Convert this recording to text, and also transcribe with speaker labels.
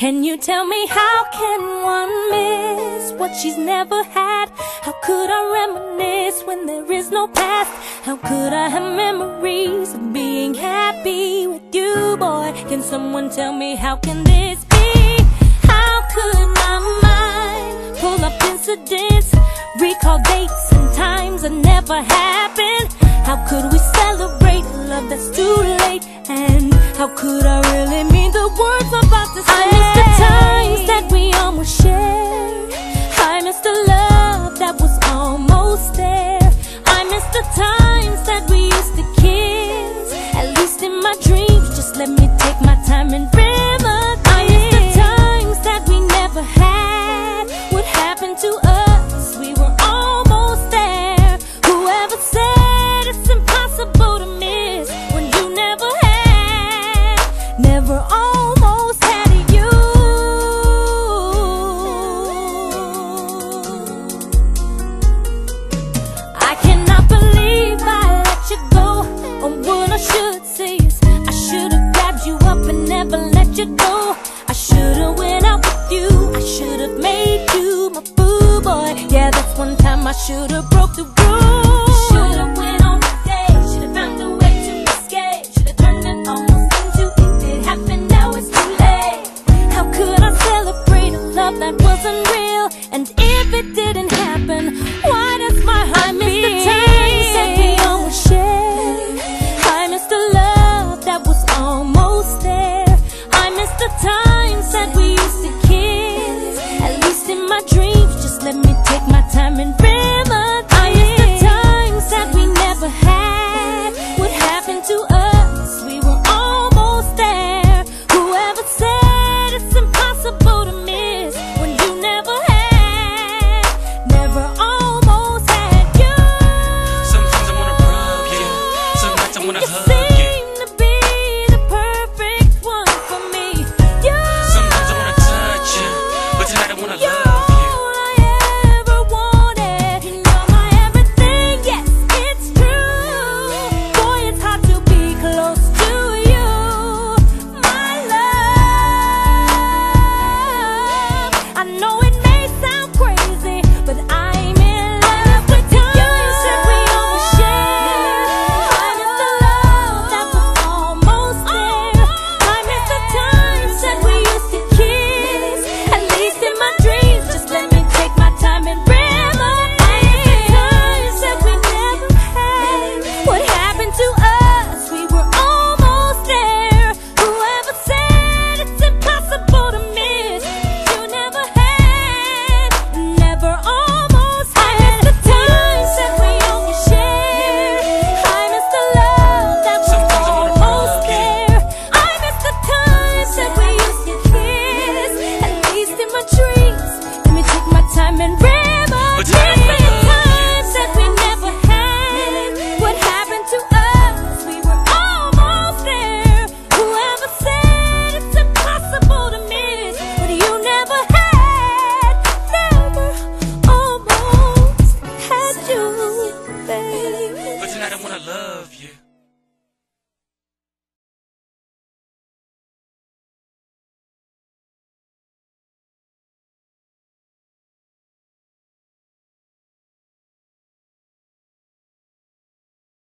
Speaker 1: Can you tell me how can one miss what she's never had? How could I reminisce when there is no past? How could I have memories of being happy with you, boy? Can someone tell me how can this be? How could my mind pull up incidents, recall dates and times that never happened? How could we celebrate love that's too late? How could I really mean the words I'm about to say? I miss the times that we almost shared. I miss the love that was almost there. I miss the times that we used to kiss. At least in my dreams, just let me take my time and reminisce. I miss the times that we never had. I should've broke the rules. Should've went on a date. Should've found a way to escape. Should've turned it almost into it did happen. Now it's too late. How could I celebrate a love that wasn't real? And if it didn't happen, why does my heart? I miss the times that we always shared. I miss the love that was almost there I miss the times that we used to kiss. At least in my dreams, just let me take my time and
Speaker 2: love